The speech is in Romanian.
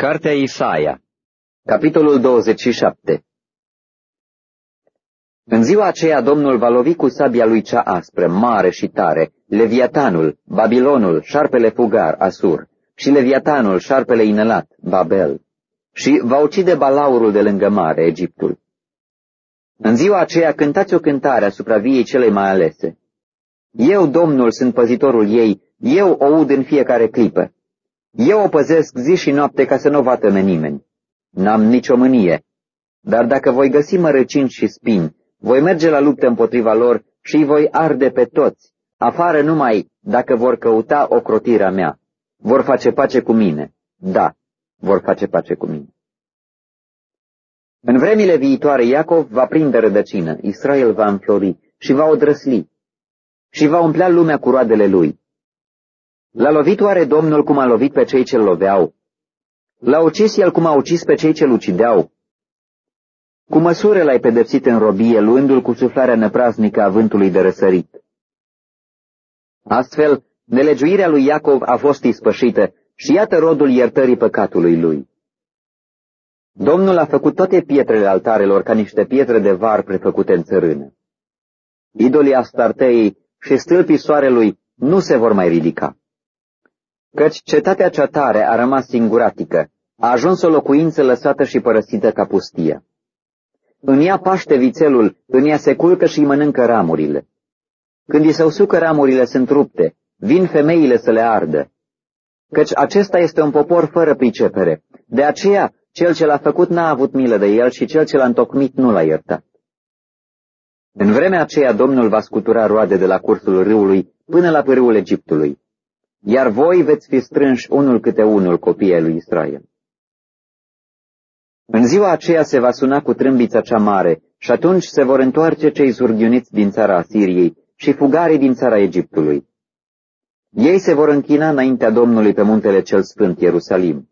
Cartea Isaia, capitolul 27 În ziua aceea Domnul va lovi cu sabia lui cea aspră, mare și tare, Leviatanul, Babilonul, șarpele fugar, Asur, și Leviatanul, șarpele inelat, Babel, și va ucide balaurul de lângă mare, Egiptul. În ziua aceea cântați o cântare asupra viei celei mai alese. Eu, Domnul, sunt păzitorul ei, eu o ud în fiecare clipă. Eu o păzesc zi și noapte ca să nu o vatăme nimeni. N-am nicio mânie. Dar dacă voi găsi mărăcini și spini, voi merge la luptă împotriva lor și îi voi arde pe toți, afară numai dacă vor căuta ocrotirea mea. Vor face pace cu mine. Da, vor face pace cu mine. În vremile viitoare Iacov va prinde rădăcină, Israel va înflori și va odrăsli și va umplea lumea cu roadele lui. L-a lovit oare Domnul cum a lovit pe cei ce-l loveau? L-a ucis el cum a ucis pe cei ce-l ucideau? Cu măsură l-ai pedepsit în robie, luându-l cu suflarea năpraznică a vântului de răsărit. Astfel, nelegiuirea lui Iacov a fost ispășită și iată rodul iertării păcatului lui. Domnul a făcut toate pietrele altarelor ca niște pietre de var prefăcute în țărână. Idolii Astartei și stâlpii soarelui nu se vor mai ridica căci cetatea cea tare a rămas singuratică, a ajuns o locuință lăsată și părăsită ca pustie. În ea paște vițelul, în ea se culcă și mănâncă ramurile. Când îi se usucă ramurile sunt rupte, vin femeile să le ardă. Căci acesta este un popor fără pricepere, de aceea cel ce l-a făcut n-a avut milă de el și cel ce l-a întocmit nu l-a iertat. În vremea aceea Domnul va scutura roade de la cursul râului până la pârâul Egiptului iar voi veți fi strânși unul câte unul copiii lui Israel. În ziua aceea se va suna cu trâmbița cea mare și atunci se vor întoarce cei zurghiuniți din țara Asiriei și fugarii din țara Egiptului. Ei se vor închina înaintea Domnului pe muntele cel sfânt Ierusalim.